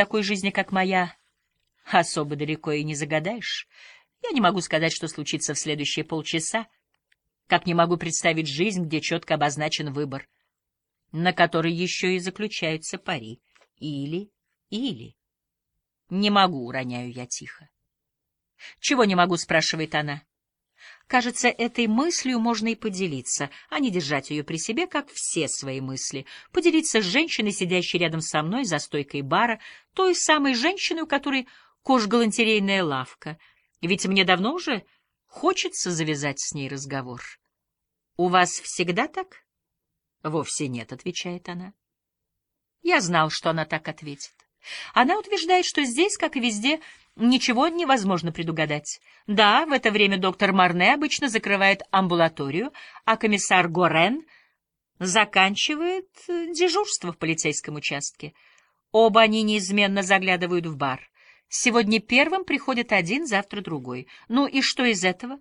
такой жизни, как моя, особо далеко и не загадаешь. Я не могу сказать, что случится в следующие полчаса, как не могу представить жизнь, где четко обозначен выбор, на который еще и заключаются пари. Или, или. Не могу, роняю я тихо. Чего не могу, спрашивает она. Кажется, этой мыслью можно и поделиться, а не держать ее при себе, как все свои мысли. Поделиться с женщиной, сидящей рядом со мной за стойкой бара, той самой женщиной, у которой кожгалантерейная лавка. Ведь мне давно уже хочется завязать с ней разговор. «У вас всегда так?» «Вовсе нет», — отвечает она. Я знал, что она так ответит. Она утверждает, что здесь, как и везде, ничего невозможно предугадать. Да, в это время доктор Марне обычно закрывает амбулаторию, а комиссар Горен заканчивает э, дежурство в полицейском участке. Оба они неизменно заглядывают в бар. Сегодня первым приходит один, завтра другой. Ну и что из этого?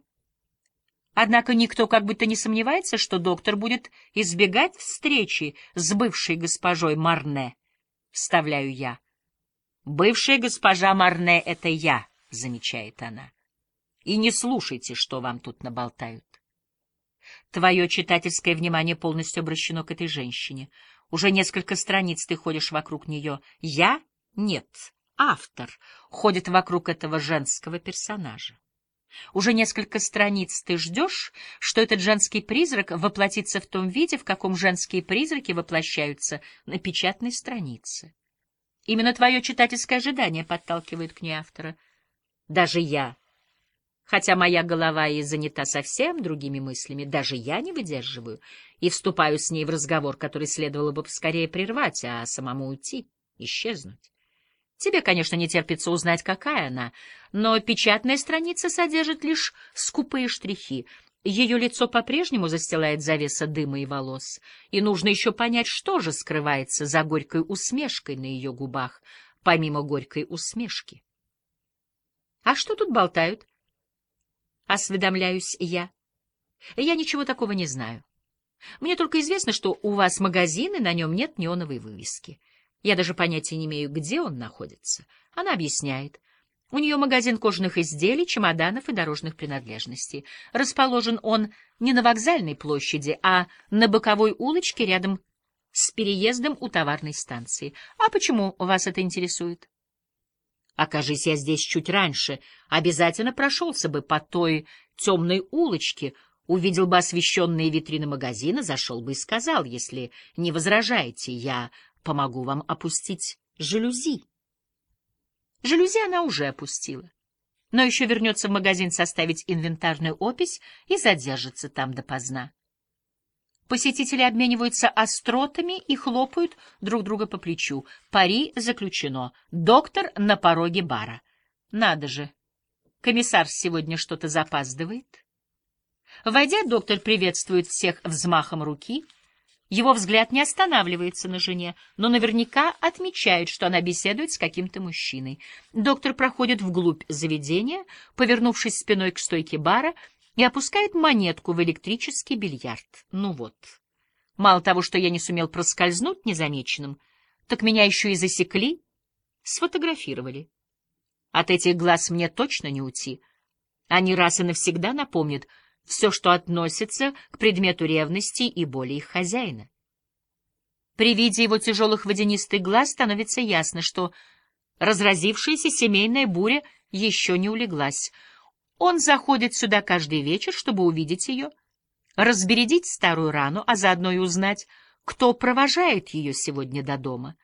Однако никто как будто не сомневается, что доктор будет избегать встречи с бывшей госпожой Марне, вставляю я. Бывшая госпожа Марне — это я, замечает она. И не слушайте, что вам тут наболтают. Твое читательское внимание полностью обращено к этой женщине. Уже несколько страниц ты ходишь вокруг нее. Я? Нет. Автор ходит вокруг этого женского персонажа. Уже несколько страниц ты ждешь, что этот женский призрак воплотится в том виде, в каком женские призраки воплощаются на печатной странице. Именно твое читательское ожидание подталкивает к ней автора. Даже я, хотя моя голова и занята совсем другими мыслями, даже я не выдерживаю и вступаю с ней в разговор, который следовало бы поскорее прервать, а самому уйти, исчезнуть. Тебе, конечно, не терпится узнать, какая она, но печатная страница содержит лишь скупые штрихи — ее лицо по-прежнему застилает завеса дыма и волос, и нужно еще понять, что же скрывается за горькой усмешкой на ее губах, помимо горькой усмешки. — А что тут болтают? — осведомляюсь я. — Я ничего такого не знаю. Мне только известно, что у вас магазин, и на нем нет неоновой вывески. Я даже понятия не имею, где он находится. Она объясняет. У нее магазин кожаных изделий, чемоданов и дорожных принадлежностей. Расположен он не на вокзальной площади, а на боковой улочке рядом с переездом у товарной станции. А почему вас это интересует? Окажись я здесь чуть раньше, обязательно прошелся бы по той темной улочке, увидел бы освещенные витрины магазина, зашел бы и сказал, если не возражаете, я помогу вам опустить жалюзи. Жалюзи она уже опустила. Но еще вернется в магазин составить инвентарную опись и задержится там допоздна. Посетители обмениваются остротами и хлопают друг друга по плечу. Пари заключено. Доктор на пороге бара. Надо же. Комиссар сегодня что-то запаздывает. Войдя, доктор приветствует всех взмахом руки — его взгляд не останавливается на жене, но наверняка отмечает, что она беседует с каким-то мужчиной. Доктор проходит вглубь заведения, повернувшись спиной к стойке бара, и опускает монетку в электрический бильярд. Ну вот. Мало того, что я не сумел проскользнуть незамеченным, так меня еще и засекли, сфотографировали. От этих глаз мне точно не уйти. Они раз и навсегда напомнят — все, что относится к предмету ревности и боли их хозяина. При виде его тяжелых водянистых глаз становится ясно, что разразившаяся семейная буря еще не улеглась. Он заходит сюда каждый вечер, чтобы увидеть ее, разбередить старую рану, а заодно и узнать, кто провожает ее сегодня до дома.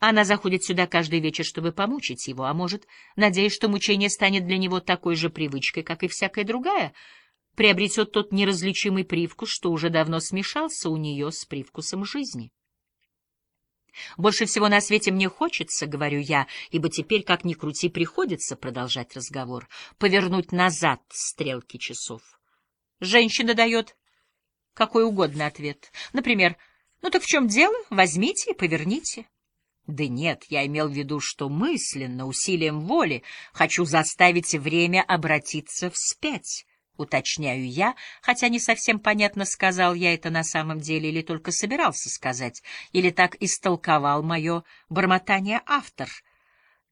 Она заходит сюда каждый вечер, чтобы помучить его, а может, надеясь, что мучение станет для него такой же привычкой, как и всякая другая — приобретет тот неразличимый привкус, что уже давно смешался у нее с привкусом жизни. Больше всего на свете мне хочется, говорю я, ибо теперь, как ни крути, приходится продолжать разговор, повернуть назад стрелки часов. Женщина дает какой угодно ответ. Например, «Ну так в чем дело? Возьмите и поверните». Да нет, я имел в виду, что мысленно, усилием воли, хочу заставить время обратиться вспять Уточняю я, хотя не совсем понятно, сказал я это на самом деле или только собирался сказать, или так истолковал мое бормотание автор.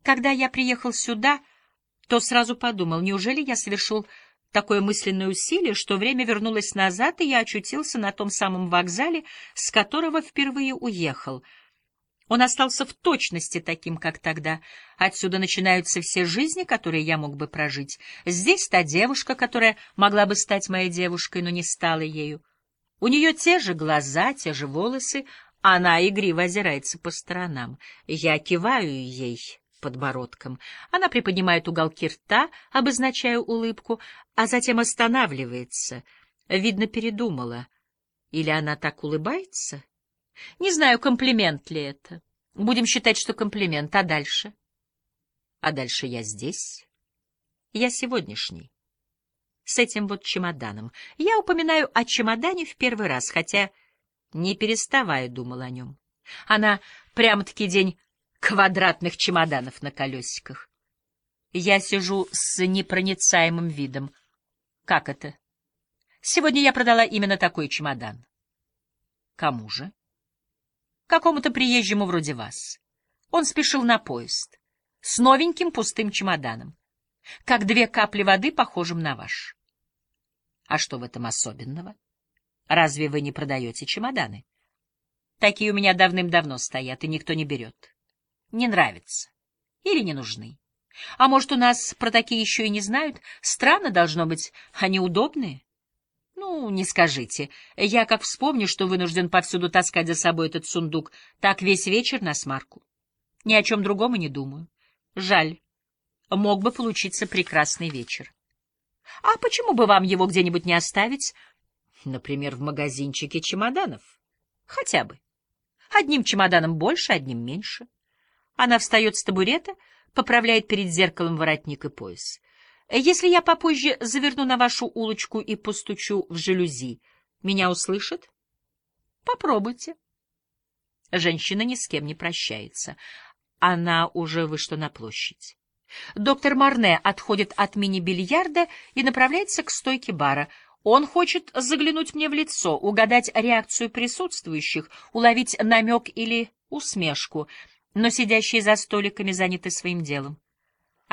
Когда я приехал сюда, то сразу подумал, неужели я совершил такое мысленное усилие, что время вернулось назад, и я очутился на том самом вокзале, с которого впервые уехал — он остался в точности таким, как тогда. Отсюда начинаются все жизни, которые я мог бы прожить. Здесь та девушка, которая могла бы стать моей девушкой, но не стала ею. У нее те же глаза, те же волосы, она игриво озирается по сторонам. Я киваю ей подбородком. Она приподнимает уголки рта, обозначая улыбку, а затем останавливается. Видно, передумала. Или она так улыбается? Не знаю, комплимент ли это. Будем считать, что комплимент. А дальше? А дальше я здесь. Я сегодняшний. С этим вот чемоданом. Я упоминаю о чемодане в первый раз, хотя не переставая думал о нем. Она прямо-таки день квадратных чемоданов на колесиках. Я сижу с непроницаемым видом. Как это? Сегодня я продала именно такой чемодан. Кому же? Какому-то приезжему вроде вас. Он спешил на поезд с новеньким пустым чемоданом, как две капли воды, похожим на ваш. А что в этом особенного? Разве вы не продаете чемоданы? Такие у меня давным-давно стоят, и никто не берет. Не нравится. Или не нужны. А может, у нас про такие еще и не знают? Странно должно быть, они удобные. Ну, не скажите. Я как вспомню, что вынужден повсюду таскать за собой этот сундук, так весь вечер на смарку. Ни о чем другом и не думаю. Жаль. Мог бы получиться прекрасный вечер. А почему бы вам его где-нибудь не оставить? Например, в магазинчике чемоданов. Хотя бы. Одним чемоданом больше, одним меньше. Она встает с табурета, поправляет перед зеркалом воротник и пояс. Если я попозже заверну на вашу улочку и постучу в жалюзи, меня услышат? Попробуйте. Женщина ни с кем не прощается. Она уже вышла на площадь. Доктор Марне отходит от мини-бильярда и направляется к стойке бара. Он хочет заглянуть мне в лицо, угадать реакцию присутствующих, уловить намек или усмешку, но сидящие за столиками заняты своим делом.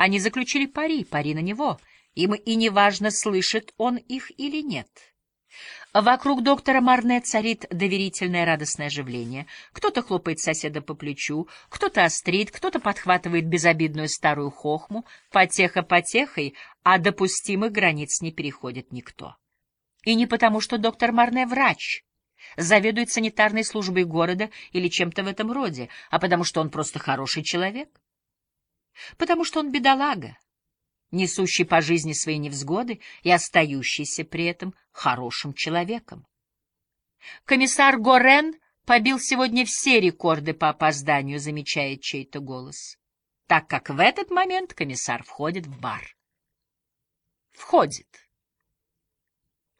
Они заключили пари, пари на него. Им и неважно, слышит он их или нет. Вокруг доктора Марне царит доверительное радостное оживление. Кто-то хлопает соседа по плечу, кто-то острит, кто-то подхватывает безобидную старую хохму. Потеха потехой, а допустимых границ не переходит никто. И не потому, что доктор Марне врач, заведует санитарной службой города или чем-то в этом роде, а потому что он просто хороший человек потому что он бедолага, несущий по жизни свои невзгоды и остающийся при этом хорошим человеком. Комиссар Горен побил сегодня все рекорды по опозданию, замечает чей-то голос, так как в этот момент комиссар входит в бар. Входит.